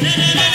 Nenê,